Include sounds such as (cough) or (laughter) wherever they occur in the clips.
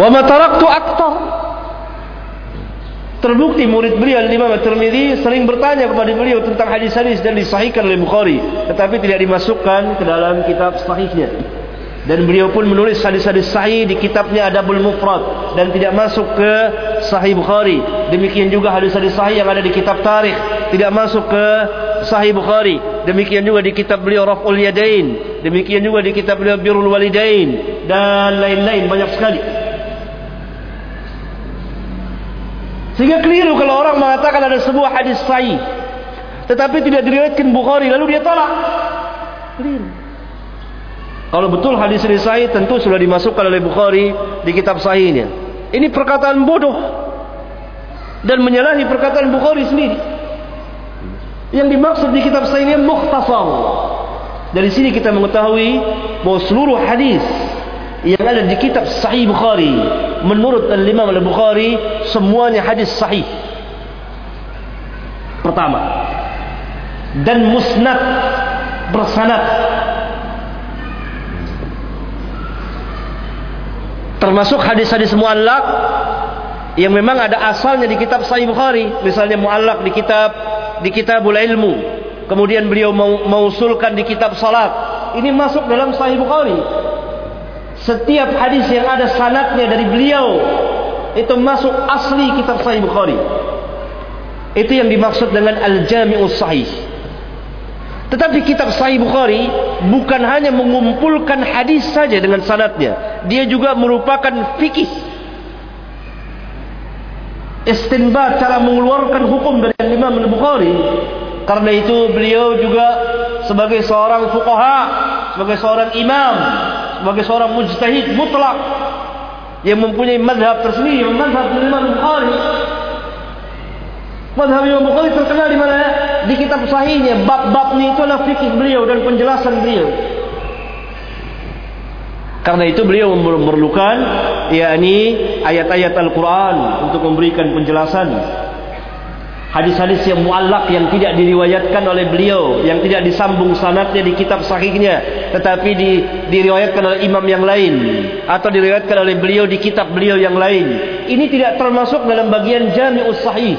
Wa ma taraktu aktar. Terbukti murid beliau Imam At-Tirmidzi sering bertanya kepada beliau tentang hadis-hadis dan disahihkan oleh Bukhari, tetapi tidak dimasukkan ke dalam kitab sahihnya. Dan beliau pun menulis hadis-hadis sahih di kitabnya Adabul Mufrad dan tidak masuk ke Sahih Bukhari. Demikian juga hadis-hadis sahih yang ada di kitab tarikh tidak masuk ke Sahih Bukhari. Demikian juga di kitab beliau Raf'ul Yadain. Demikian juga di kitab beliau Birrul Walidain dan lain-lain banyak sekali. Sehingga keliru kalau orang mengatakan ada sebuah hadis sahih tetapi tidak diriwayatkan Bukhari lalu dia tolak. Keliru. Kalau betul hadis ini sahih tentu sudah dimasukkan oleh Bukhari di kitab sahihnya. Ini perkataan bodoh dan menyalahi perkataan Bukhari sendiri. Yang dimaksud di kitab sahih ini mukhtasar. Dari sini kita mengetahui bahwa seluruh hadis yang ada di kitab Sahih Bukhari menurut Al-Imam Al-Bukhari semuanya hadis sahih. Pertama. Dan musnad bersanad. Termasuk hadis-hadis muallak yang memang ada asalnya di kitab Sahih Bukhari, misalnya muallak di kitab di Kitabul Ilmu. Kemudian beliau mausulkan di kitab salat. Ini masuk dalam Sahih Bukhari setiap hadis yang ada sanatnya dari beliau itu masuk asli kitab Sahih Bukhari. Itu yang dimaksud dengan Al-Jami'us Sahih. Tetapi kitab Sahih Bukhari bukan hanya mengumpulkan hadis saja dengan sanatnya, dia juga merupakan fikih. Istinbat cara mengeluarkan hukum dari Imam Al-Bukhari. Karena itu beliau juga sebagai seorang fuqaha, sebagai seorang imam, sebagai seorang mujtahid mutlak yang mempunyai madhab tersendiri madhab Imam Bukhari. Madhab Imam Bukhari terkenal di mana? Di kitab sahihnya bab-babnya itu adalah fikih beliau dan penjelasan beliau. Karena itu beliau memerlukan yakni ayat-ayat Al-Quran untuk memberikan penjelasan hadis-hadis yang muallak yang tidak diriwayatkan oleh beliau yang tidak disambung sanatnya di kitab sahihnya tetapi di, diriwayatkan oleh imam yang lain atau diriwayatkan oleh beliau di kitab beliau yang lain. Ini tidak termasuk dalam bagian jami'us sahih.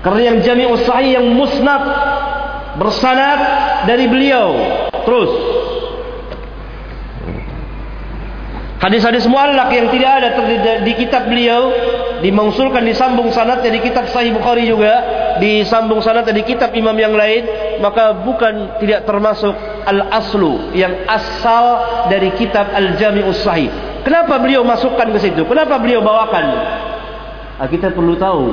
Karena yang jami'us sahih yang musnad bersanad dari beliau. Terus Hadis-hadis muallak yang tidak ada di kitab beliau dimausulkan disambung sanadnya di kitab Sahih Bukhari juga, disambung sanadnya di kitab imam yang lain, maka bukan tidak termasuk al-aslu yang asal dari kitab Al-Jami'us Sahih. Kenapa beliau masukkan ke situ? Kenapa beliau bawakan? Nah, kita perlu tahu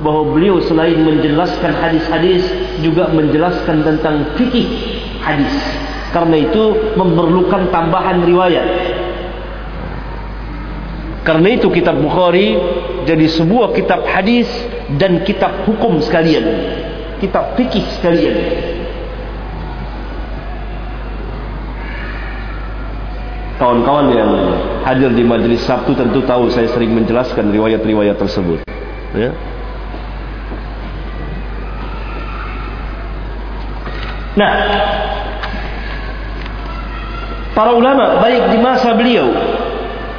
bahwa beliau selain menjelaskan hadis-hadis juga menjelaskan tentang fikih hadis. Karena itu memerlukan tambahan riwayat. Karena itu kitab Bukhari jadi sebuah kitab hadis dan kitab hukum sekalian. Kitab fikih sekalian. Kawan-kawan yang hadir di majlis Sabtu tentu tahu saya sering menjelaskan riwayat-riwayat tersebut. Ya. Nah, para ulama baik di masa beliau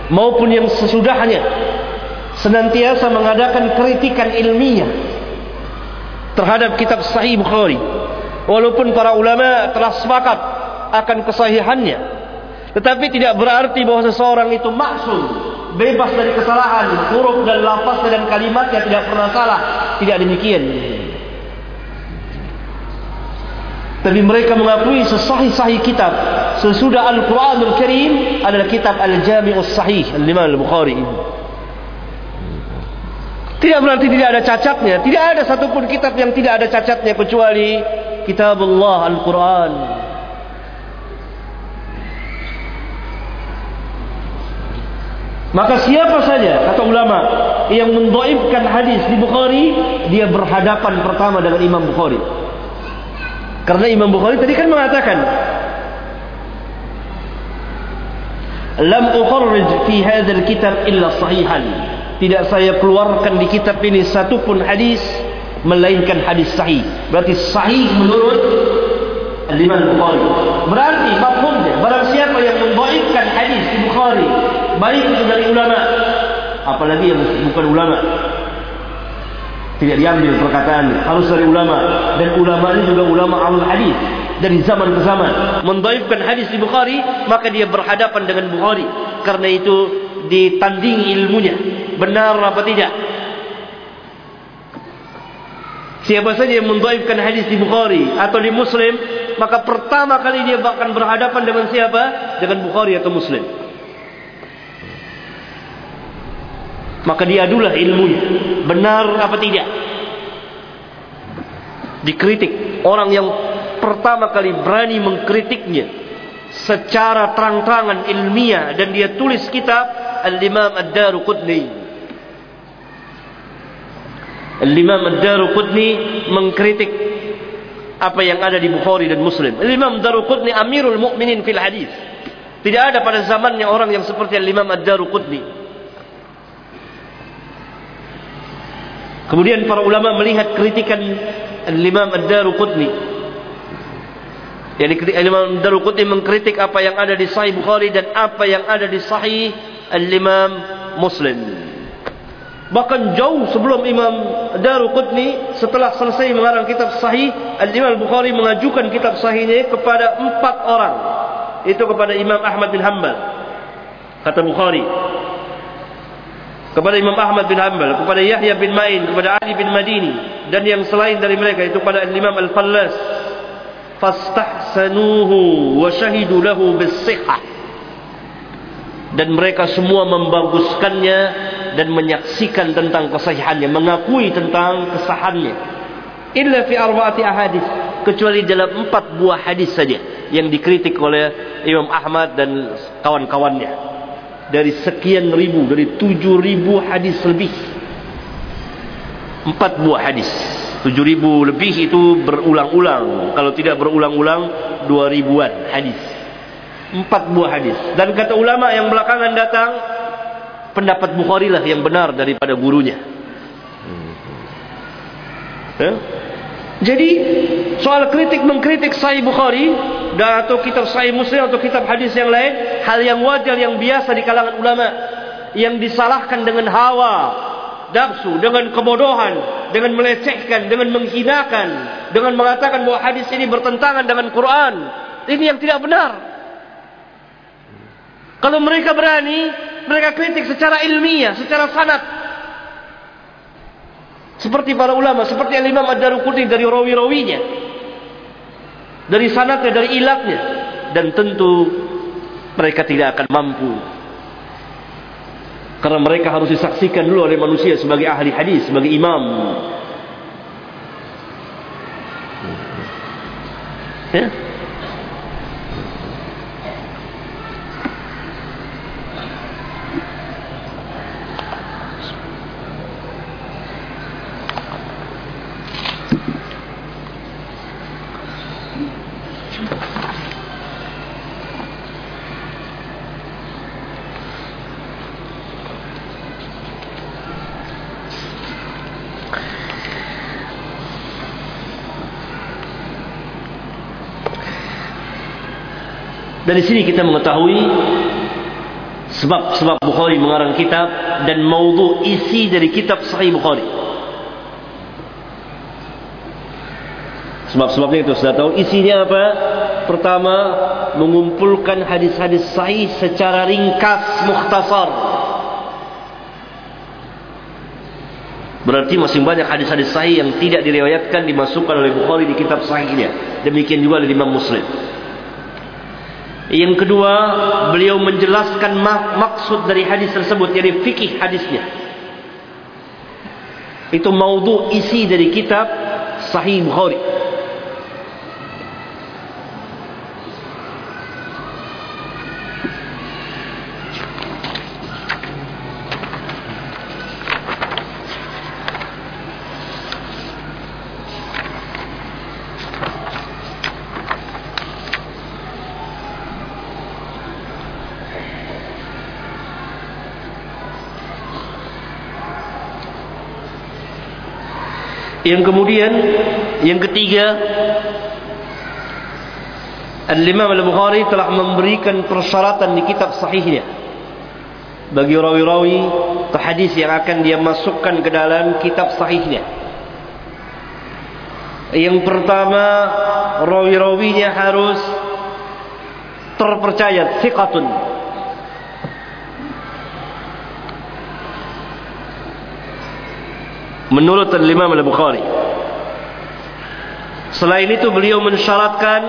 maupun yang sesudahnya senantiasa mengadakan kritikan ilmiah terhadap kitab Sahih Bukhari. Walaupun para ulama telah sepakat akan kesahihannya tetapi tidak berarti bahwa seseorang itu maksum bebas dari kesalahan huruf dan lafaz dan kalimatnya tidak pernah salah. Tidak demikian tapi mereka mengakui sesahih-sahih kitab sesudah Al-Quranul Karim adalah kitab Al-Jami'us Sahih Al-Imam Al-Bukhari. Tidak berarti tidak ada cacatnya. Tidak ada satupun kitab yang tidak ada cacatnya kecuali kitab Allah Al-Quran. Maka siapa saja kata ulama yang mendoibkan hadis di Bukhari dia berhadapan pertama dengan Imam Bukhari Karena Imam Bukhari tadi kan mengatakan Lam ukharrij fi hadzal kitab illa sahihan. Tidak saya keluarkan di kitab ini satu pun hadis melainkan hadis sahih. Berarti sahih menurut Imam Bukhari. Berarti mafhumnya barang siapa yang membaikkan hadis di Bukhari baik itu dari ulama apalagi yang bukan ulama tidak diambil perkataan harus dari ulama. Dan ulama ini juga ulama al hadis dari zaman ke zaman. Mendaifkan hadis di Bukhari maka dia berhadapan dengan Bukhari. Karena itu ditandingi ilmunya. Benar apa tidak? Siapa saja yang mendaifkan hadis di Bukhari atau di Muslim maka pertama kali dia akan berhadapan dengan siapa? Dengan Bukhari atau Muslim maka diadulah ilmunya. Benar apa tidak? Dikritik. Orang yang pertama kali berani mengkritiknya secara terang-terangan ilmiah dan dia tulis kitab Al-Imam Ad-Daruqutni Al-Imam Ad-Daruqutni mengkritik apa yang ada di Bukhari dan Muslim. Al-Imam Ad-Daruqutni Amirul Mukminin fil hadis. Tidak ada pada zamannya orang yang seperti Al-Imam Ad-Daruqutni Kemudian para ulama melihat kritikan Imam Ad-Daruqutni. Yani Imam Ad-Daruqutni mengkritik apa yang ada di Sahih Bukhari dan apa yang ada di Sahih Al-Imam Muslim. Bahkan jauh sebelum Imam Daruqutni setelah selesai mengarang kitab Sahih, Al-Imam Bukhari mengajukan kitab Sahihnya kepada empat orang. Itu kepada Imam Ahmad bin Hanbal. Kata Bukhari, kepada Imam Ahmad bin Hanbal, kepada Yahya bin Ma'in, kepada Ali bin Madini dan yang selain dari mereka itu kepada Imam Al-Fallas. Fastahsanuhu wa shahidu lahu bis-sihhah. Dan mereka semua membaguskannya dan menyaksikan tentang kesahihannya, mengakui tentang kesahannya. Illa fi arba'ati ahadits, kecuali dalam empat buah hadis saja yang dikritik oleh Imam Ahmad dan kawan-kawannya dari sekian ribu dari tujuh ribu hadis lebih. Empat buah hadis. Tujuh ribu lebih itu berulang-ulang. Kalau tidak berulang-ulang dua ribuan hadis. Empat buah hadis. Dan kata ulama yang belakangan datang pendapat Bukhari lah yang benar daripada gurunya. Ya? Jadi soal kritik mengkritik Sahih Bukhari dan atau kitab Sahih Muslim atau kitab hadis yang lain, hal yang wajar yang biasa di kalangan ulama yang disalahkan dengan hawa, nafsu, dengan kebodohan, dengan melecehkan, dengan menghinakan, dengan mengatakan bahwa hadis ini bertentangan dengan Quran. Ini yang tidak benar. Kalau mereka berani, mereka kritik secara ilmiah, secara sanad. Seperti para ulama, seperti Imam Ad-Daruqutni dari rawi-rawinya. Dari sanatnya, dari ilatnya. Dan tentu mereka tidak akan mampu. Karena mereka harus disaksikan dulu oleh manusia sebagai ahli hadis, sebagai imam. Ya Dari sini kita mengetahui sebab-sebab Bukhari mengarang kitab dan maudhu isi dari kitab Sahih Bukhari. Sebab-sebabnya itu sudah tahu isinya apa? Pertama, mengumpulkan hadis-hadis sahih secara ringkas, mukhtasar. Berarti masih banyak hadis-hadis sahih yang tidak diriwayatkan dimasukkan oleh Bukhari di kitab sahihnya. Demikian juga oleh Imam Muslim. Yang kedua, beliau menjelaskan mak maksud dari hadis tersebut, yaitu fikih hadisnya. Itu maudhu isi dari kitab Sahih Bukhari. Yang kemudian yang ketiga Al-Imam Al-Bukhari telah memberikan persyaratan di kitab sahihnya bagi rawi-rawi atau hadis yang akan dia masukkan ke dalam kitab sahihnya. Yang pertama, rawi-rawinya harus terpercaya, thiqatun. Menurut Imam Al-Bukhari. Selain itu beliau mensyaratkan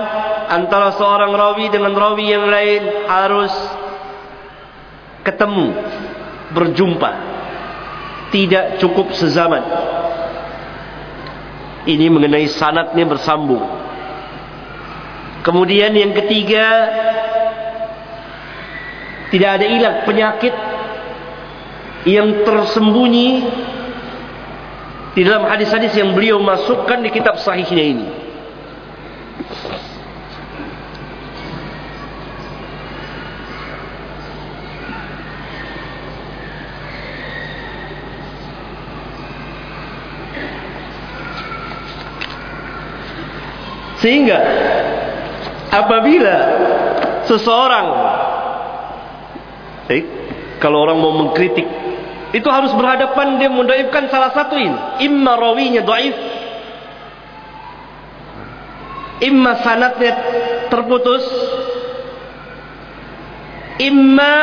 antara seorang rawi dengan rawi yang lain harus ketemu, berjumpa. Tidak cukup sezaman. Ini mengenai sanatnya bersambung. Kemudian yang ketiga, tidak ada ilat penyakit yang tersembunyi di dalam hadis-hadis yang beliau masukkan di kitab sahihnya ini. Sehingga apabila seseorang eh, kalau orang mau mengkritik itu harus berhadapan dia mendoifkan salah satu ini imma rawinya doif imma sanatnya terputus imma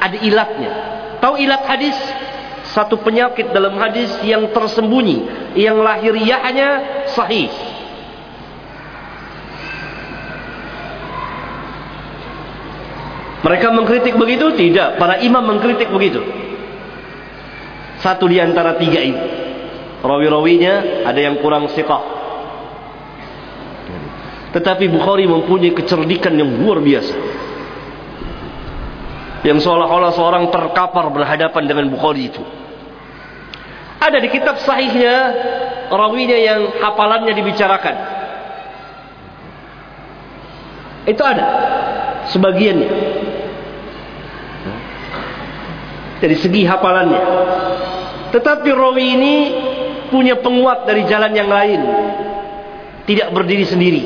ada ilatnya tahu ilat hadis satu penyakit dalam hadis yang tersembunyi yang lahiriahnya sahih Mereka mengkritik begitu? Tidak. Para imam mengkritik begitu. Satu di antara tiga ini. Rawi-rawinya ada yang kurang siqah. Tetapi Bukhari mempunyai kecerdikan yang luar biasa. Yang seolah-olah seorang terkapar berhadapan dengan Bukhari itu. Ada di kitab sahihnya rawinya yang hafalannya dibicarakan. Itu ada sebagiannya. dari segi hafalannya. Tetapi rawi ini punya penguat dari jalan yang lain. Tidak berdiri sendiri.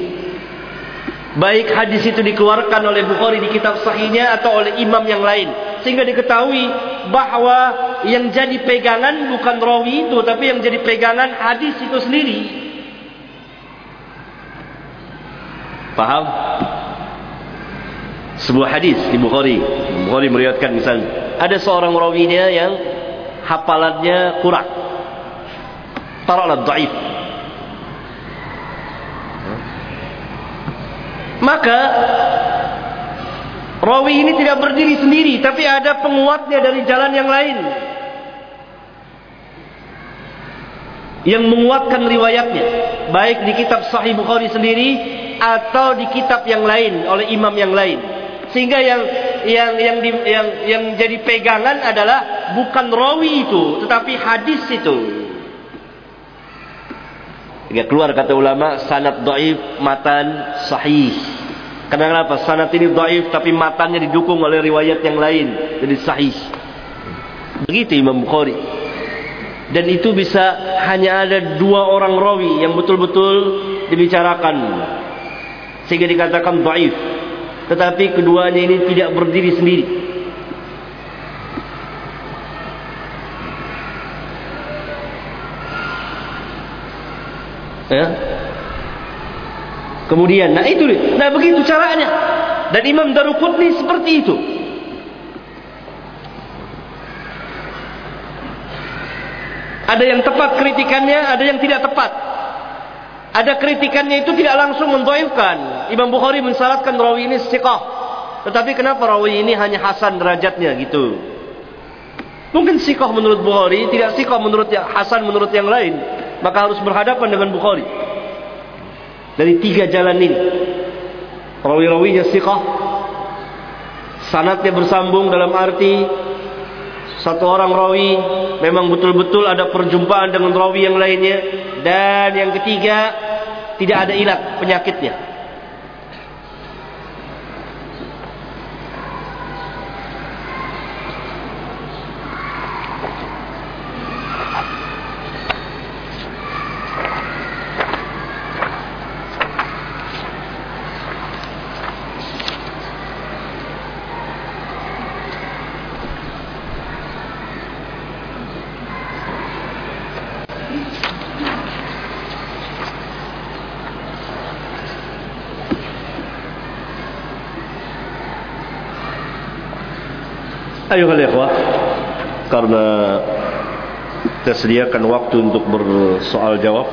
Baik hadis itu dikeluarkan oleh Bukhari di kitab sahihnya atau oleh imam yang lain. Sehingga diketahui bahwa yang jadi pegangan bukan rawi itu. Tapi yang jadi pegangan hadis itu sendiri. Paham? Sebuah hadis di Bukhari. Bukhari meriwayatkan misalnya ada seorang rawinya yang hafalannya kurang. Taruhlah dhaif. Maka rawi ini tidak berdiri sendiri tapi ada penguatnya dari jalan yang lain. Yang menguatkan riwayatnya baik di kitab Sahih Bukhari sendiri atau di kitab yang lain oleh imam yang lain. Sehingga yang yang yang di, yang yang jadi pegangan adalah bukan rawi itu, tetapi hadis itu. Jika keluar kata ulama sanad dhaif matan sahih. Kenapa? Sanad ini dhaif tapi matannya didukung oleh riwayat yang lain jadi sahih. Begitu Imam Bukhari. Dan itu bisa hanya ada dua orang rawi yang betul-betul dibicarakan. Sehingga dikatakan dhaif. Tetapi keduanya ini tidak berdiri sendiri. Ya. Kemudian, nah itu, nah begitu caranya. Dan Imam Daruqutni seperti itu. Ada yang tepat kritikannya, ada yang tidak tepat. Ada kritikannya itu tidak langsung mendoifkan. Imam Bukhari mensyaratkan rawi ini siqah. Tetapi kenapa rawi ini hanya hasan derajatnya gitu. Mungkin siqah menurut Bukhari, tidak siqah menurut yang hasan menurut yang lain. Maka harus berhadapan dengan Bukhari. Dari tiga jalan ini. Rawi-rawinya siqah. Sanatnya bersambung dalam arti satu orang rawi memang betul-betul ada perjumpaan dengan rawi yang lainnya dan yang ketiga tidak ada ilat penyakitnya Ayo ikhwah karena kita sediakan waktu untuk bersoal jawab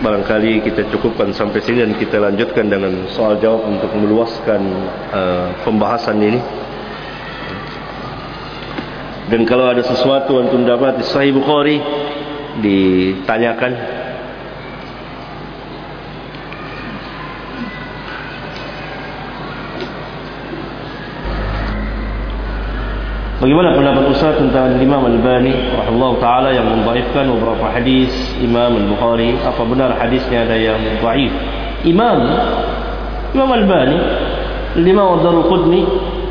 barangkali kita cukupkan sampai sini dan kita lanjutkan dengan soal jawab untuk meluaskan uh, pembahasan ini. Dan kalau ada sesuatu antum dapat Sahih Bukhari ditanyakan Bagaimana pendapat Ustaz tentang Imam Al-Bani rahimahullah taala yang mendhaifkan beberapa hadis Imam Al-Bukhari? Apa benar hadisnya ada yang dhaif? Imam Imam Al-Bani, Imam Ad-Darqutni,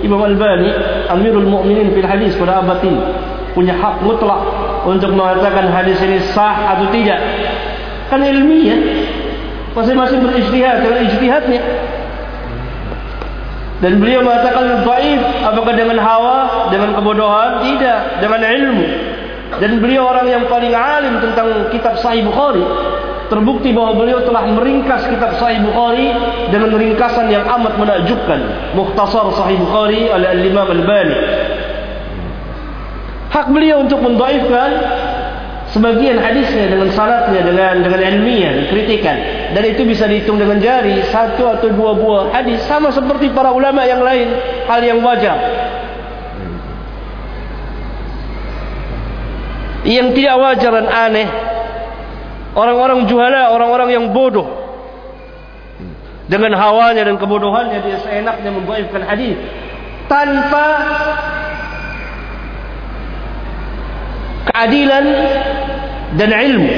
Imam Al-Bani, Amirul Mukminin fil hadis pada abad ini punya hak mutlak untuk mengatakan hadis ini sah atau tidak. Kan ilmiah. Masing-masing berijtihad dengan ijtihadnya. Dan beliau mengatakan dhaif apakah dengan hawa, dengan kebodohan? Tidak, dengan ilmu. Dan beliau orang yang paling alim tentang kitab Sahih Bukhari. Terbukti bahwa beliau telah meringkas kitab Sahih Bukhari dengan ringkasan yang amat menakjubkan. Mukhtasar Sahih Bukhari oleh Al-Imam Al-Bani. Hak beliau untuk mendhaifkan sebagian hadisnya dengan sanatnya dengan dengan ilmiah kritikan. Dan itu bisa dihitung dengan jari satu atau dua buah hadis sama seperti para ulama yang lain hal yang wajar. Yang tidak wajar dan aneh orang-orang juhala orang-orang yang bodoh. Dengan hawanya dan kebodohannya dia seenaknya membaifkan hadis. Tanpa keadilan dan ilmu.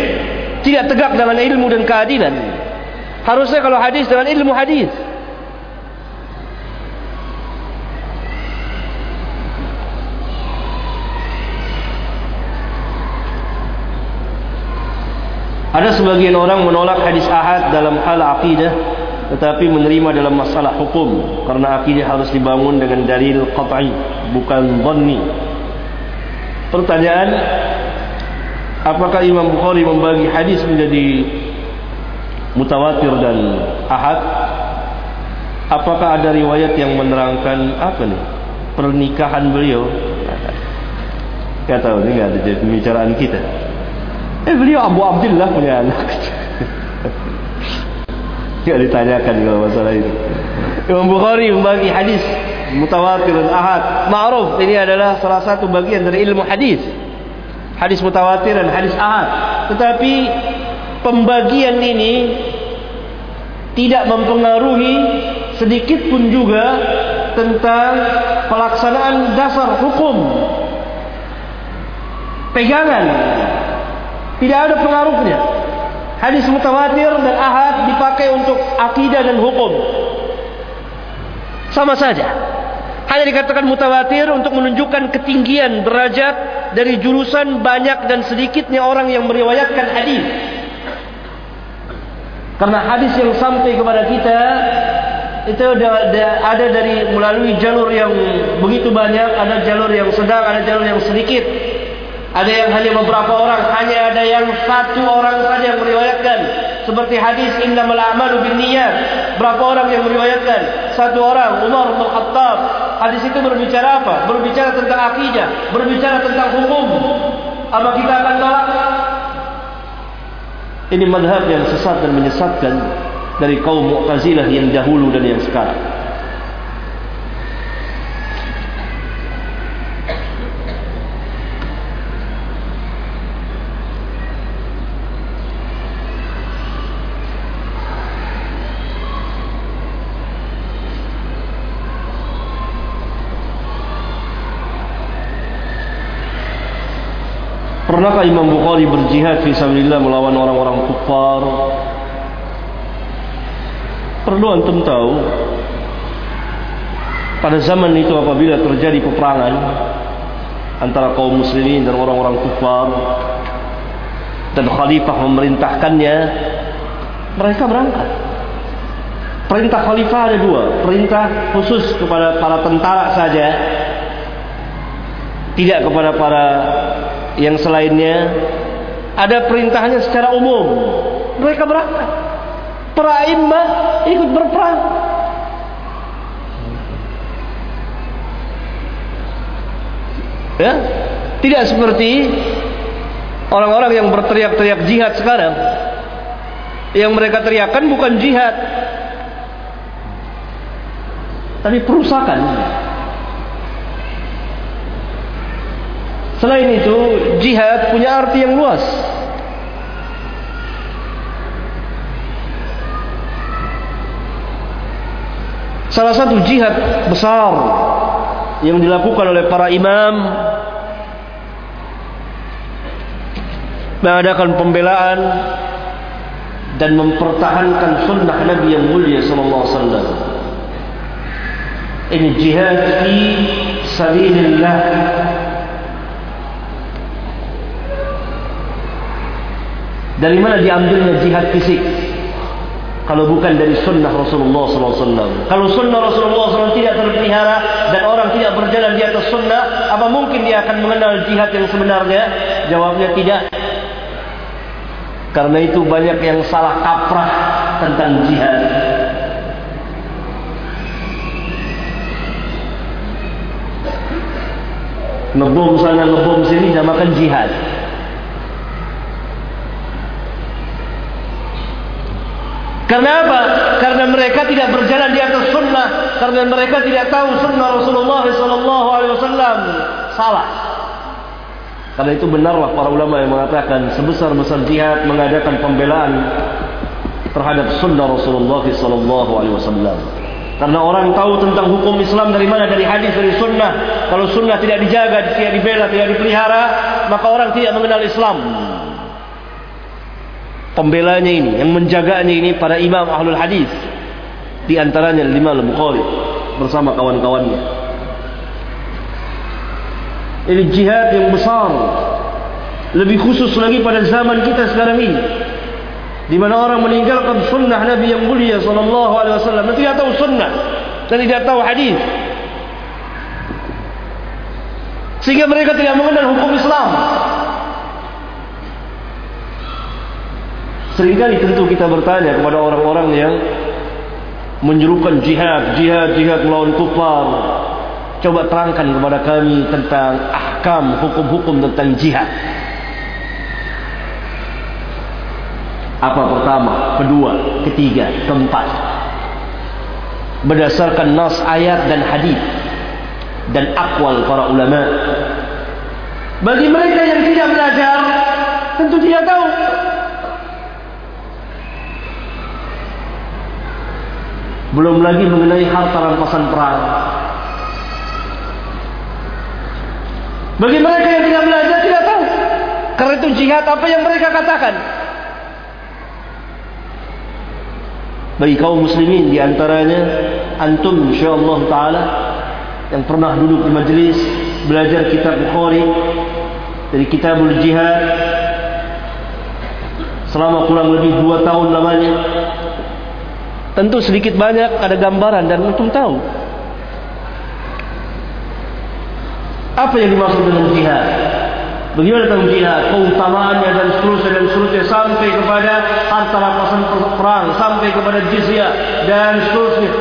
Tidak tegak dengan ilmu dan keadilan. Harusnya kalau hadis dengan ilmu hadis. Ada sebagian orang menolak hadis ahad dalam hal akidah tetapi menerima dalam masalah hukum karena akidah harus dibangun dengan dalil qat'i bukan dhanni Pertanyaan Apakah Imam Bukhari membagi hadis menjadi Mutawatir dan ahad? Apakah ada riwayat yang menerangkan Apa nih Pernikahan beliau? Kata ini tidak ada pembicaraan kita. Eh beliau Abu Abdullah punya anak. (laughs) Tidak ditanyakan kalau masalah itu Imam Bukhari membagi hadis mutawatir dan ahad. Ma'ruf ini adalah salah satu bagian dari ilmu hadis. Hadis mutawatir dan hadis ahad. Tetapi pembagian ini tidak mempengaruhi sedikit pun juga tentang pelaksanaan dasar hukum. Pegangan tidak ada pengaruhnya. Hadis mutawatir dan ahad dipakai untuk akidah dan hukum. Sama saja. Hanya dikatakan mutawatir untuk menunjukkan ketinggian derajat dari jurusan banyak dan sedikitnya orang yang meriwayatkan hadis. Karena hadis yang sampai kepada kita itu ada dari melalui jalur yang begitu banyak, ada jalur yang sedang, ada jalur yang sedikit. Ada yang hanya beberapa orang, hanya ada yang satu orang saja yang meriwayatkan. Seperti hadis innamal a'malu binniyat. Berapa orang yang meriwayatkan? Satu orang, Umar bin Khattab. Hadis itu berbicara apa? Berbicara tentang akidah, berbicara tentang hukum. Apa kita akan tolak? Ini madhab yang sesat dan menyesatkan dari kaum Mu'tazilah yang dahulu dan yang sekarang. Pernahkah Imam Bukhari berjihad fi sabilillah melawan orang-orang kufar? Perlu antum tahu pada zaman itu apabila terjadi peperangan antara kaum muslimin dan orang-orang kufar dan khalifah memerintahkannya mereka berangkat perintah khalifah ada dua perintah khusus kepada para tentara saja tidak kepada para yang selainnya ada perintahnya secara umum. Mereka berangkat. Para imam ikut berperang. Ya, tidak seperti orang-orang yang berteriak-teriak jihad sekarang. Yang mereka teriakkan bukan jihad, tapi perusakan. Selain itu, jihad punya arti yang luas. Salah satu jihad besar yang dilakukan oleh para imam mengadakan pembelaan dan mempertahankan sunnah Nabi yang mulia sallallahu alaihi wasallam. Ini jihad fi sabilillah. Dari mana diambilnya jihad fisik? kalau bukan dari sunnah Rasulullah SAW. Kalau sunnah Rasulullah SAW tidak terpelihara dan orang tidak berjalan di atas sunnah, apa mungkin dia akan mengenal jihad yang sebenarnya? Jawabnya tidak. Karena itu banyak yang salah kaprah tentang jihad. Ngebom sana, ngebom sini, namakan jihad. Karena apa? Karena mereka tidak berjalan di atas sunnah. Karena mereka tidak tahu sunnah Rasulullah SAW. Salah. Karena itu benarlah para ulama yang mengatakan sebesar-besar jihad mengadakan pembelaan terhadap sunnah Rasulullah SAW. Karena orang tahu tentang hukum Islam dari mana? Dari hadis, dari sunnah. Kalau sunnah tidak dijaga, tidak dibela, tidak dipelihara, maka orang tidak mengenal Islam pembelanya ini, yang menjaganya ini para imam ahlul hadis. Di antaranya lima al-Bukhari bersama kawan-kawannya. Ini jihad yang besar. Lebih khusus lagi pada zaman kita sekarang ini. Di mana orang meninggalkan sunnah Nabi yang mulia sallallahu alaihi wasallam tidak tahu sunnah dan tidak tahu hadis. Sehingga mereka tidak mengenal hukum Islam. Seringkali tentu kita bertanya kepada orang-orang yang menyerukan jihad, jihad, jihad melawan kufar. Coba terangkan kepada kami tentang ahkam, hukum-hukum tentang jihad. Apa pertama, kedua, ketiga, keempat. Berdasarkan nas ayat dan hadis dan akwal para ulama. Bagi mereka yang tidak belajar, tentu tidak tahu Belum lagi mengenai harta rampasan perang. Bagi mereka yang tidak belajar tidak tahu. Karena itu jihad apa yang mereka katakan. Bagi kaum muslimin di antaranya antum insyaallah taala yang pernah duduk di majlis belajar kitab Bukhari dari kitabul jihad selama kurang lebih dua tahun lamanya Tentu sedikit banyak ada gambaran dan antum tahu. Apa yang dimaksud dengan jihad? Bagaimana tentang jihad? Keutamaannya dan seterusnya dan seterusnya sampai kepada harta rampasan perang, sampai kepada jizyah dan seterusnya.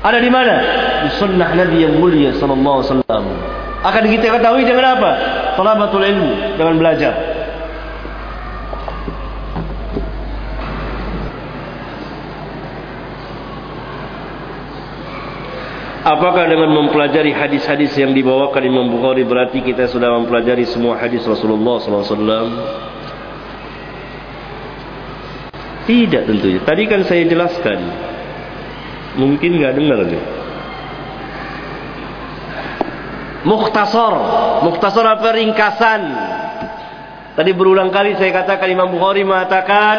Ada di mana? Di sunnah Nabi yang mulia sallallahu alaihi wasallam. Akan kita ketahui dengan apa? Talabatul ilmu, dengan belajar. Apakah dengan mempelajari hadis-hadis yang dibawakan Imam Bukhari berarti kita sudah mempelajari semua hadis Rasulullah SAW? Tidak tentunya. Tadi kan saya jelaskan. Mungkin nggak dengar nih. Mukhtasar. Mukhtasar apa ringkasan? Tadi berulang kali saya katakan Imam Bukhari mengatakan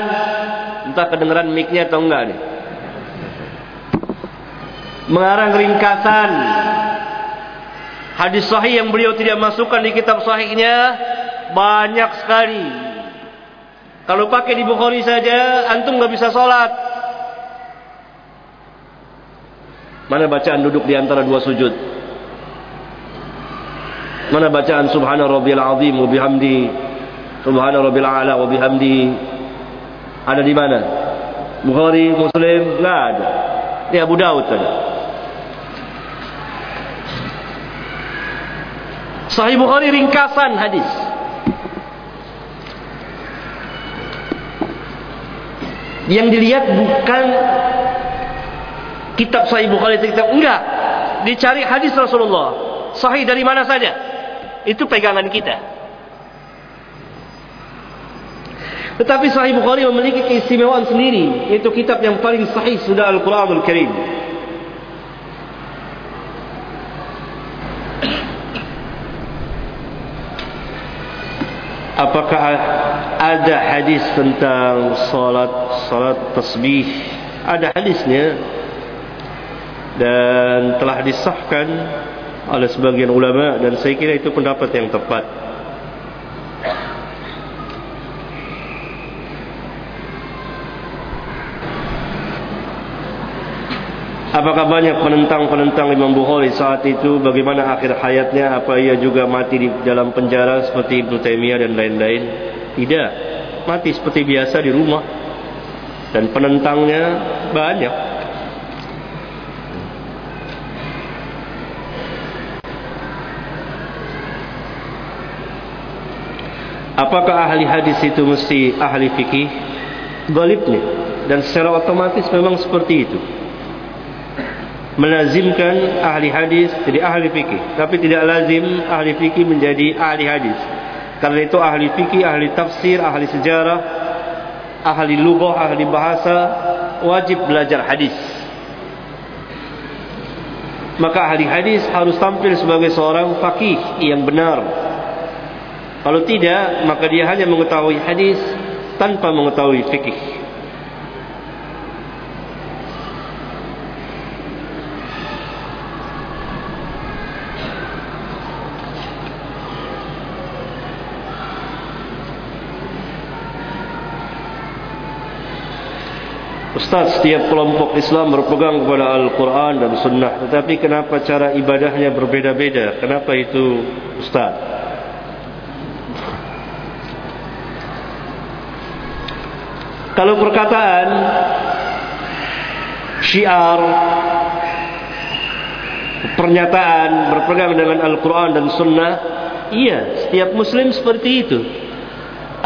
entah kedengaran mic-nya atau enggak nih mengarang ringkasan hadis sahih yang beliau tidak masukkan di kitab sahihnya banyak sekali. Kalau pakai di Bukhari saja, antum nggak bisa sholat. Mana bacaan duduk di antara dua sujud? Mana bacaan Subhana Rabbil Azim wa bihamdi Subhana Rabbil A'la wa bihamdi Ada di mana? Bukhari, Muslim, nggak ada. Di Abu Daud ada. Sahih Bukhari ringkasan hadis. Yang dilihat bukan kitab Sahih Bukhari kitab enggak. Dicari hadis Rasulullah. Sahih dari mana saja. Itu pegangan kita. Tetapi Sahih Bukhari memiliki keistimewaan sendiri. Itu kitab yang paling sahih sudah Al-Quranul Karim. Apakah ada hadis tentang salat salat tasbih? Ada hadisnya dan telah disahkan oleh sebagian ulama dan saya kira itu pendapat yang tepat. Apakah banyak penentang-penentang Imam Bukhari saat itu bagaimana akhir hayatnya apa ia juga mati di dalam penjara seperti Ibnu Taimiyah dan lain-lain? Tidak. Mati seperti biasa di rumah. Dan penentangnya banyak. Apakah ahli hadis itu mesti ahli fikih? Galibnya. Dan secara otomatis memang seperti itu melazimkan ahli hadis jadi ahli fikih. Tapi tidak lazim ahli fikih menjadi ahli hadis. Karena itu ahli fikih ahli tafsir ahli sejarah ahli lughah ahli bahasa wajib belajar hadis. Maka ahli hadis harus tampil sebagai seorang fakih yang benar. Kalau tidak maka dia hanya mengetahui hadis tanpa mengetahui fikih Ustaz, setiap kelompok Islam berpegang kepada Al-Quran dan Sunnah. Tetapi kenapa cara ibadahnya berbeda-beda? Kenapa itu Ustaz? Kalau perkataan syiar pernyataan berpegang dengan Al-Quran dan Sunnah iya setiap muslim seperti itu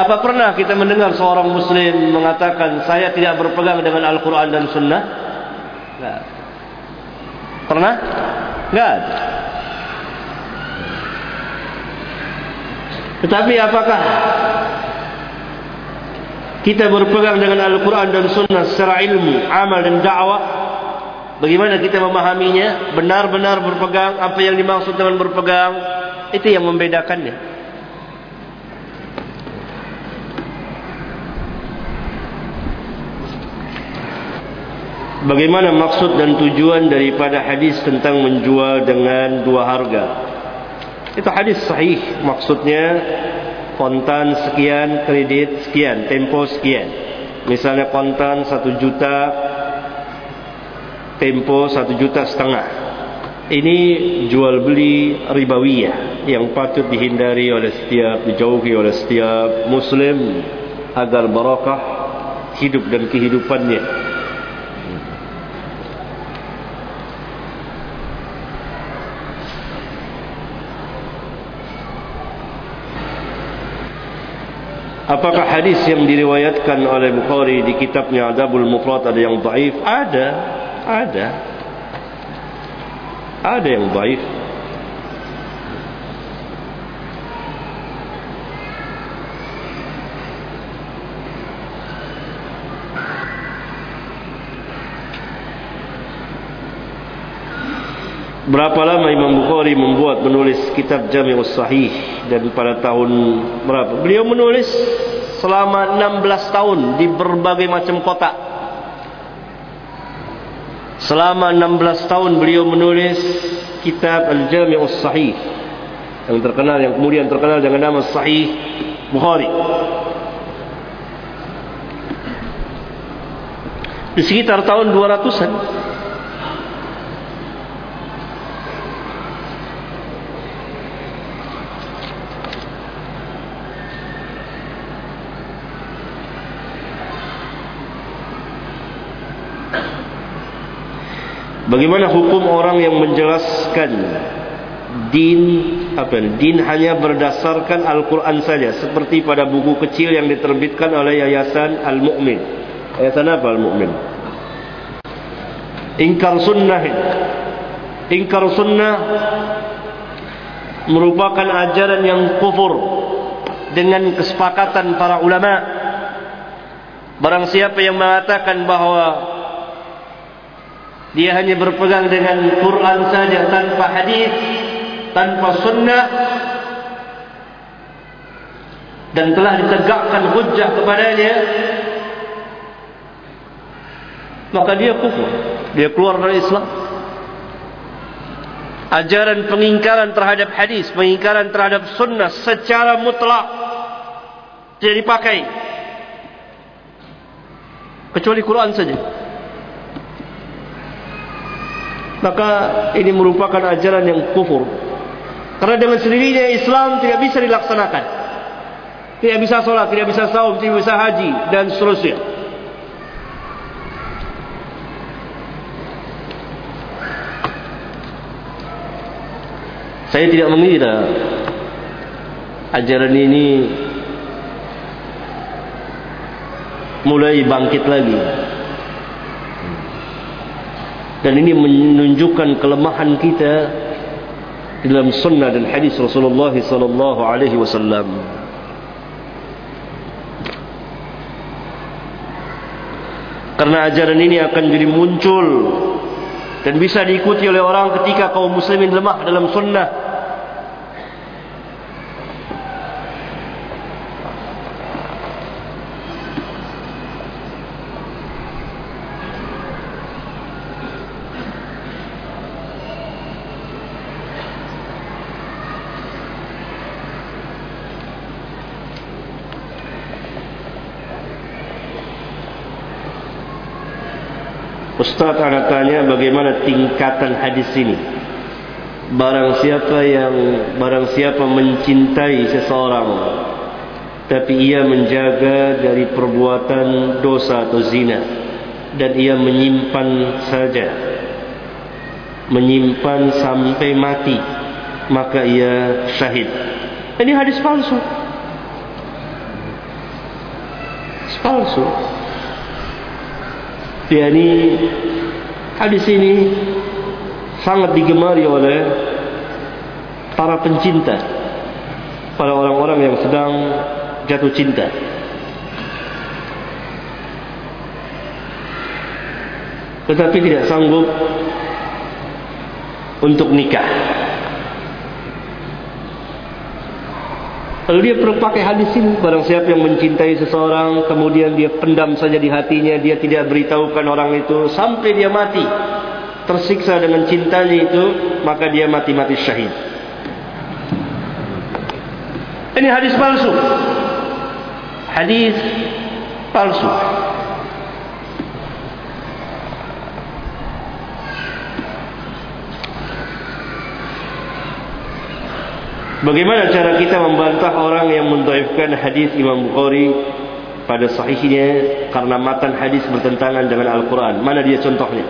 apa pernah kita mendengar seorang muslim mengatakan saya tidak berpegang dengan Al-Quran dan Sunnah? Tidak. Pernah? Tidak. Tetapi apakah kita berpegang dengan Al-Quran dan Sunnah secara ilmu, amal dan dakwah? Bagaimana kita memahaminya? Benar-benar berpegang, apa yang dimaksud dengan berpegang? Itu yang membedakannya. Bagaimana maksud dan tujuan daripada hadis tentang menjual dengan dua harga? Itu hadis sahih. Maksudnya kontan sekian, kredit sekian, tempo sekian. Misalnya kontan satu juta, tempo satu juta setengah. Ini jual beli ribawiyah yang patut dihindari oleh setiap, dijauhi oleh setiap muslim agar barakah hidup dan kehidupannya. Apakah hadis yang diriwayatkan oleh Bukhari di kitabnya Adabul Mufrad ada yang dhaif? Ada. Ada. Ada yang dhaif. Berapa lama Imam Bukhari membuat menulis kitab Jami'us Sahih dan pada tahun berapa? Beliau menulis selama 16 tahun di berbagai macam kota. Selama 16 tahun beliau menulis kitab Al-Jami'us Sahih yang terkenal yang kemudian terkenal dengan nama Sahih Bukhari. Di sekitar tahun 200-an Bagaimana hukum orang yang menjelaskan din apa? Din hanya berdasarkan Al-Qur'an saja seperti pada buku kecil yang diterbitkan oleh Yayasan Al-Mu'min. Yayasan apa Al-Mu'min? Ingkar sunnah. Ingkar sunnah merupakan ajaran yang kufur dengan kesepakatan para ulama. Barang siapa yang mengatakan bahawa dia hanya berpegang dengan Quran saja tanpa hadis tanpa sunnah. Dan telah ditegakkan hujjah kepadanya. Maka dia kufur. Dia keluar dari Islam. Ajaran pengingkaran terhadap hadis pengingkaran terhadap sunnah secara mutlak tidak dipakai. Kecuali Quran saja maka ini merupakan ajaran yang kufur karena dengan sendirinya Islam tidak bisa dilaksanakan. Tidak bisa sholat, tidak bisa saum, tidak bisa haji dan seterusnya. Saya tidak mengira ajaran ini mulai bangkit lagi. Dan ini menunjukkan kelemahan kita dalam sunnah dan hadis Rasulullah sallallahu alaihi wasallam. Karena ajaran ini akan jadi muncul dan bisa diikuti oleh orang ketika kaum muslimin lemah dalam sunnah Ustaz anak tanya bagaimana tingkatan hadis ini. Barang siapa yang barang siapa mencintai seseorang tapi ia menjaga dari perbuatan dosa atau zina dan ia menyimpan saja menyimpan sampai mati maka ia syahid. Ini hadis palsu. Palsu yakni hadis ini sangat digemari oleh para pencinta para orang-orang yang sedang jatuh cinta. Tetapi tidak sanggup untuk nikah Kalau dia pakai hadis ini, barang siapa yang mencintai seseorang, kemudian dia pendam saja di hatinya, dia tidak beritahukan orang itu, sampai dia mati, tersiksa dengan cintanya itu, maka dia mati-mati syahid. Ini hadis palsu. Hadis palsu. Bagaimana cara kita membantah orang yang mendaifkan hadis Imam Bukhari pada sahihnya karena matan hadis bertentangan dengan Al-Quran? Mana dia contohnya?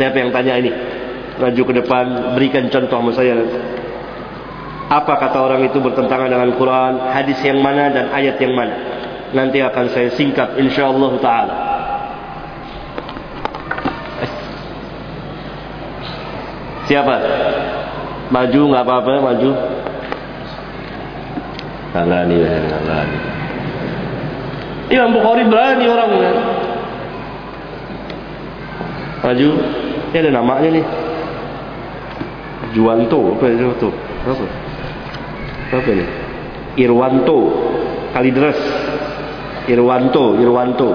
Siapa yang tanya ini? Maju ke depan, berikan contoh sama saya. Apa kata orang itu bertentangan dengan Al-Quran? Hadis yang mana dan ayat yang mana? Nanti akan saya singkat insyaAllah ta'ala. Siapa? Maju nggak apa-apa, maju. Alani alani. Imam Bukhari berani orangnya. Maju. Ini ada namanya nih. Juwanto apa itu? Apa? Apa ini? Irwanto. Kalidres. Irwanto, Irwanto.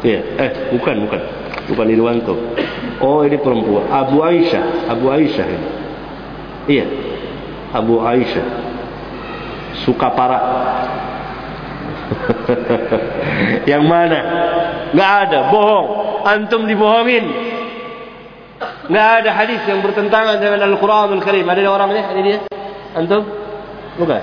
Ya, eh bukan bukan. Bukan Irwanto. Oh, ini perempuan. Abu Aisyah, Abu Aisyah ini. Iya. Abu Aisyah suka parah (laughs) yang mana? Nggak ada. Bohong. Antum dibohongin. Nggak ada hadis yang bertentangan dengan Al-Quranul Karim. Ada orangnya ini dia? Antum? Bukan.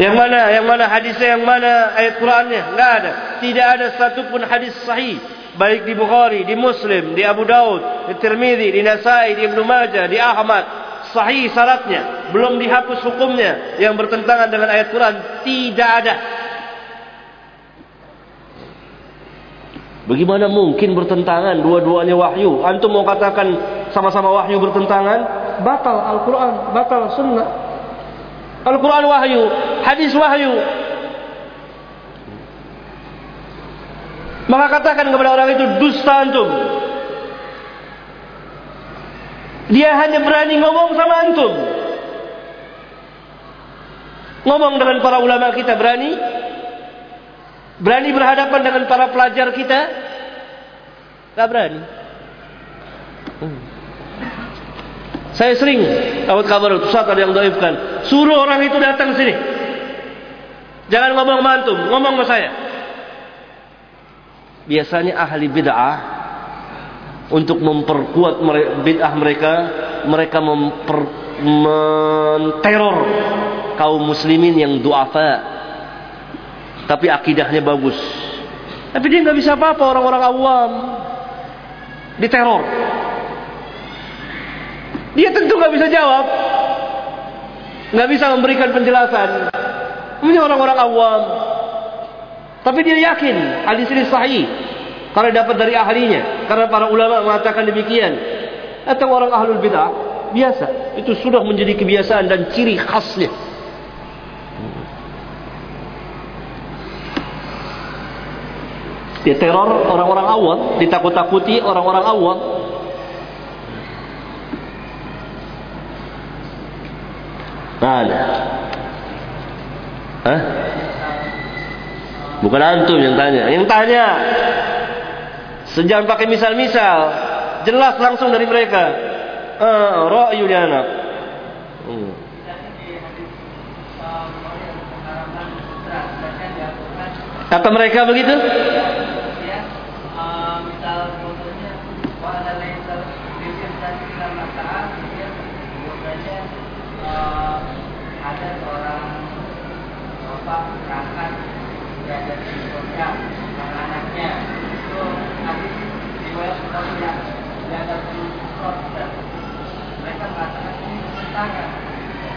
Yang mana? Yang mana hadisnya? Yang mana ayat Qurannya? Nggak ada. Tidak ada satupun hadis sahih. Baik di Bukhari, di Muslim, di Abu Daud, di Tirmidzi, di Nasai, di Ibnu Majah, di Ahmad, sahih syaratnya, belum dihapus hukumnya yang bertentangan dengan ayat Quran, tidak ada. Bagaimana mungkin bertentangan dua-duanya wahyu? Antum mau katakan sama-sama wahyu bertentangan? Batal Al-Quran, batal sunnah. Al-Quran wahyu, hadis wahyu. Maka katakan kepada orang itu dusta antum. Dia hanya berani ngomong sama antum. Ngomong dengan para ulama kita berani. Berani berhadapan dengan para pelajar kita. Tak berani. Hmm. Saya sering dapat kabar Ustaz ada yang doifkan. Suruh orang itu datang sini. Jangan ngomong sama antum, ngomong sama saya. Biasanya ahli bid'ah untuk memperkuat bid'ah mereka, mereka memper, menteror kaum muslimin yang duafa. Tapi akidahnya bagus. Tapi dia nggak bisa apa-apa orang-orang awam. Diteror. Dia tentu nggak bisa jawab. nggak bisa memberikan penjelasan. Ini orang-orang awam. Tapi dia yakin hadis ini sahih. Karena dapat dari ahlinya. Karena para ulama mengatakan demikian. Atau orang ahlul bid'ah biasa. Itu sudah menjadi kebiasaan dan ciri khasnya. Dia teror orang-orang awam, ditakut-takuti orang-orang awam. Ada. Hah? Bukan antum yang tanya. Yang tanya. Sejangan pakai misal-misal. Jelas langsung dari mereka. Ah, ra'yu dia anak. Hmm. Kata mereka begitu? ada seorang bapak anaknya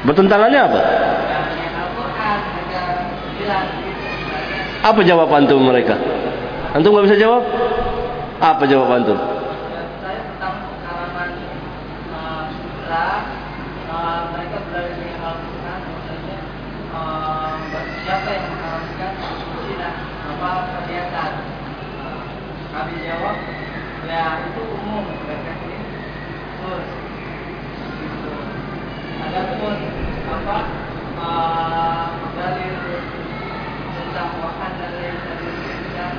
bertentangannya apa? Apa jawaban antum mereka? Antum nggak bisa jawab? Apa jawaban antum? Saya tentang pengalaman uh, uh, mereka berada di Al-Quran maksudnya uh, siapa yang mengharamkan zina apa perhiasan uh, kami jawab ya itu umum mereka ini terus gitu. ada pun apa uh, dari tentang wahan dari dari dan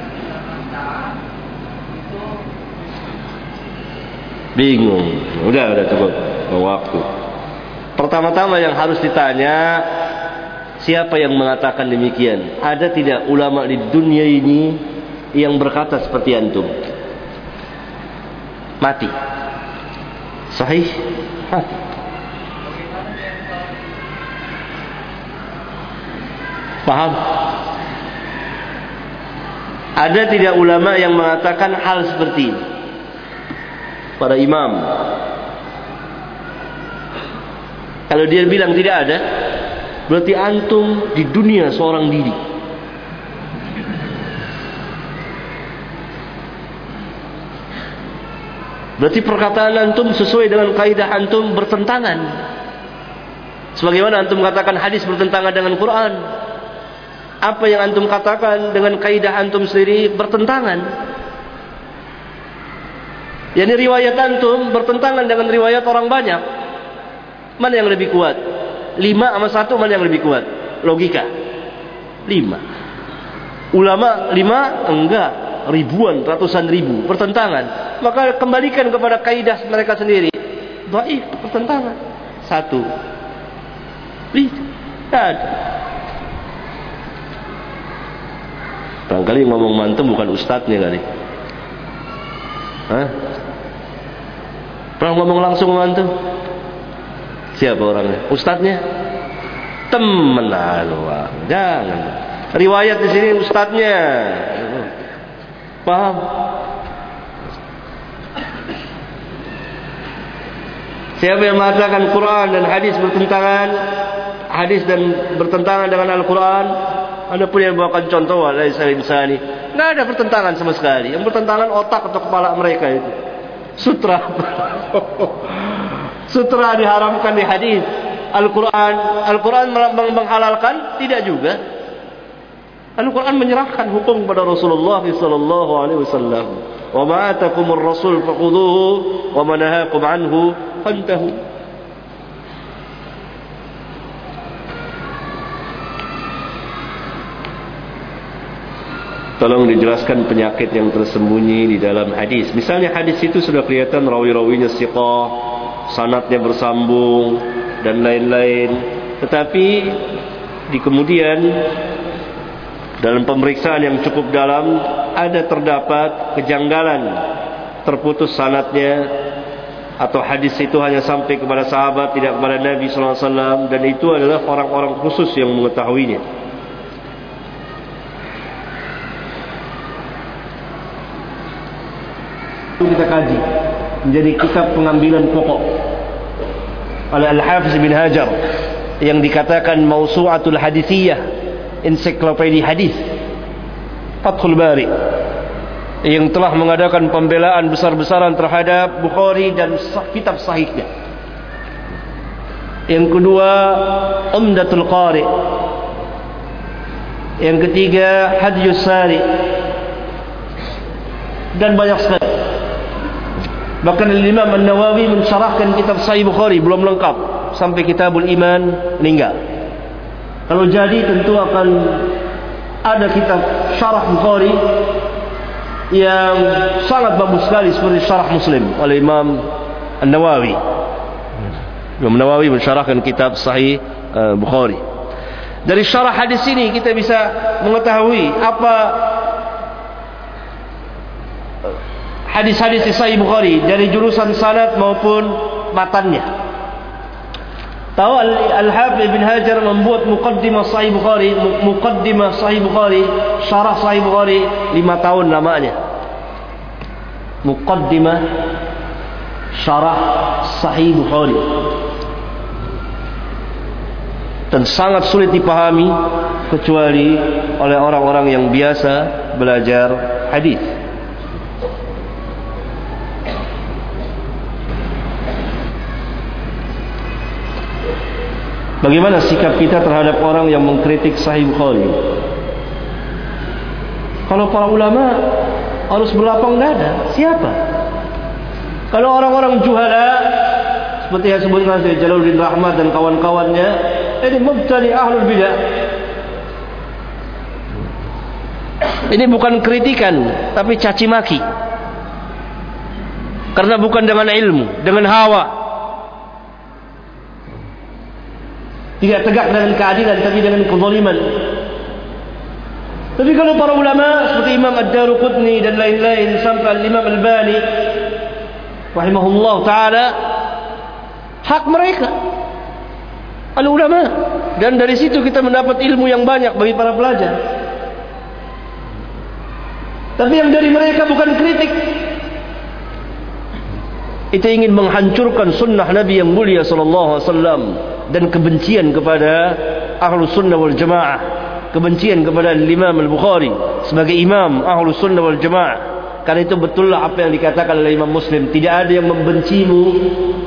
itu bingung udah udah cukup waktu Pertama-tama yang harus ditanya siapa yang mengatakan demikian? Ada tidak ulama di dunia ini yang berkata seperti antum? Mati. Sahih? Mati. Paham? Ada tidak ulama yang mengatakan hal seperti ini? Para imam Kalau dia bilang tidak ada, berarti antum di dunia seorang diri. Berarti perkataan antum sesuai dengan kaidah antum bertentangan. Sebagaimana antum katakan hadis bertentangan dengan Quran. Apa yang antum katakan dengan kaidah antum sendiri bertentangan. Yani riwayat antum bertentangan dengan riwayat orang banyak. Mana yang lebih kuat? Lima sama satu mana yang lebih kuat? Logika. Lima. Ulama lima enggak. Ribuan, ratusan ribu. Pertentangan. Maka kembalikan kepada kaidah mereka sendiri. Baik, pertentangan. Satu. Tidak ada. Barangkali ngomong mantem bukan ustadznya kali. Hah? Pernah ngomong langsung sama antum? Siapa orangnya? Ustadznya? Temen anu, Allah. Jangan. Riwayat di sini ustadznya. Paham? Siapa yang mengatakan Quran dan hadis bertentangan, hadis dan bertentangan dengan Al-Quran, anda pun yang bawakan contoh, walaih salim. Nggak ada pertentangan sama sekali. Yang bertentangan otak atau kepala mereka itu. Sutra. Sutra diharamkan di hadis. Al-Quran, Al-Quran menghalalkan tidak juga. Al-Quran menyerahkan hukum kepada Rasulullah sallallahu alaihi wasallam. Wa ma atakumur rasul fakhudhuhu wa ma nahakum anhu fantahu. Tolong dijelaskan penyakit yang tersembunyi di dalam hadis. Misalnya hadis itu sudah kelihatan rawi-rawinya siqah, sanatnya bersambung dan lain-lain. Tetapi di kemudian dalam pemeriksaan yang cukup dalam ada terdapat kejanggalan terputus sanatnya atau hadis itu hanya sampai kepada sahabat tidak kepada Nabi sallallahu alaihi wasallam dan itu adalah orang-orang khusus yang mengetahuinya. Menjadi kitab pengambilan pokok oleh Al-Hafiz bin Hajar yang dikatakan Mausu'atul Hadithiyah ensiklopedia hadis Fathul Bari yang telah mengadakan pembelaan besar-besaran terhadap Bukhari dan kitab sahihnya. Yang kedua Umdatul Qari. Yang ketiga Hadjus Sari. Dan banyak sekali Bahkan Imam An-Nawawi mensyarahkan kitab Sahih Bukhari belum lengkap sampai Kitabul Iman meninggal. Kalau jadi tentu akan ada kitab syarah Bukhari yang sangat bagus sekali seperti syarah Muslim oleh Imam An-Nawawi. Imam Nawawi mensyarahkan kitab Sahih uh, Bukhari. Dari syarah hadis ini kita bisa mengetahui apa hadis-hadis di Sahih Bukhari dari jurusan sanad maupun matannya. Tahu Al-Hafidh bin Hajar membuat muqaddimah Sahih Bukhari, muqaddimah Sahih Bukhari, syarah Sahih Bukhari lima tahun namanya. Muqaddimah syarah Sahih Bukhari. Dan sangat sulit dipahami kecuali oleh orang-orang yang biasa belajar hadis. Bagaimana sikap kita terhadap orang yang mengkritik Sahih Bukhari? Kalau para ulama harus berlapang dada, siapa? Kalau orang-orang juhala seperti yang disebutkan oleh Jalaluddin Rahmat dan kawan-kawannya, ini mubtadi ahlul bidah. Ini bukan kritikan, tapi caci maki. Karena bukan dengan ilmu, dengan hawa. Tidak tegak dengan keadilan tapi dengan kezaliman. Tapi kalau para ulama seperti Imam Ad-Daruqutni dan lain-lain sampai Imam Al-Bani rahimahullah taala hak mereka. Al ulama. Dan dari situ kita mendapat ilmu yang banyak bagi para pelajar. Tapi yang dari mereka bukan kritik itu ingin menghancurkan sunnah Nabi yang mulia sallallahu alaihi wasallam dan kebencian kepada ahlu sunnah wal jamaah kebencian kepada Imam Al-Bukhari sebagai imam ahlu sunnah wal jamaah. Karena itu betullah apa yang dikatakan oleh Imam Muslim tidak ada yang membencimu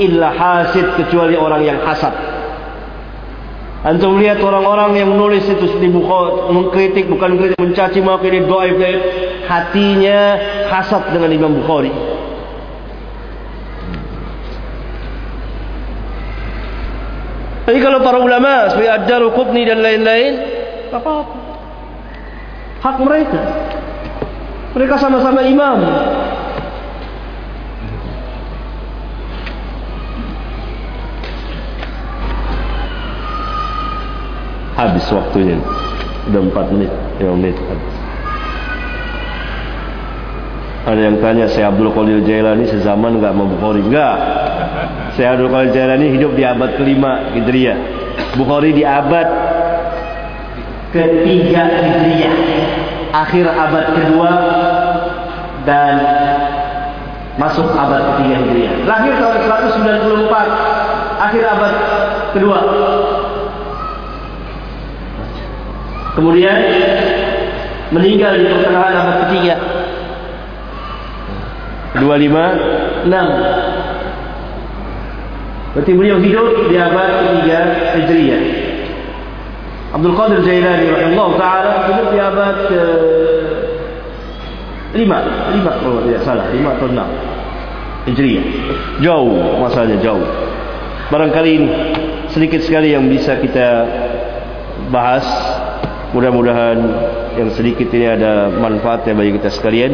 illa hasid kecuali orang yang hasad. Antum lihat orang-orang yang menulis itu di Bukhari mengkritik bukan kritik mencaci maki ini doaif. Hatinya hasad dengan Imam Bukhari Tapi kalau para ulama seperti Ad-Daru Qutni dan lain-lain, apa-apa. Hak mereka. Mereka sama-sama imam. Habis waktunya. Sudah 4 menit, 5 menit habis. Ada yang tanya, saya Abdul Qadir Jailani sezaman enggak sama Bukhari? Enggak. Saya Abdul Qadir Jailani hidup di abad kelima Hijriah. Bukhari di abad ketiga Hijriah. Akhir abad kedua dan masuk abad ketiga Hijriah. Lahir tahun 194 akhir abad kedua. Kemudian meninggal di pertengahan abad ketiga. 256 Berarti beliau hidup di abad ketiga Hijriah. Abdul Qadir Jailani rahimahullah taala hidup di abad ke lima, lima kalau tidak salah, lima atau enam Hijriah. Jauh masanya jauh. Barangkali ini sedikit sekali yang bisa kita bahas. Mudah-mudahan yang sedikit ini ada manfaatnya bagi kita sekalian.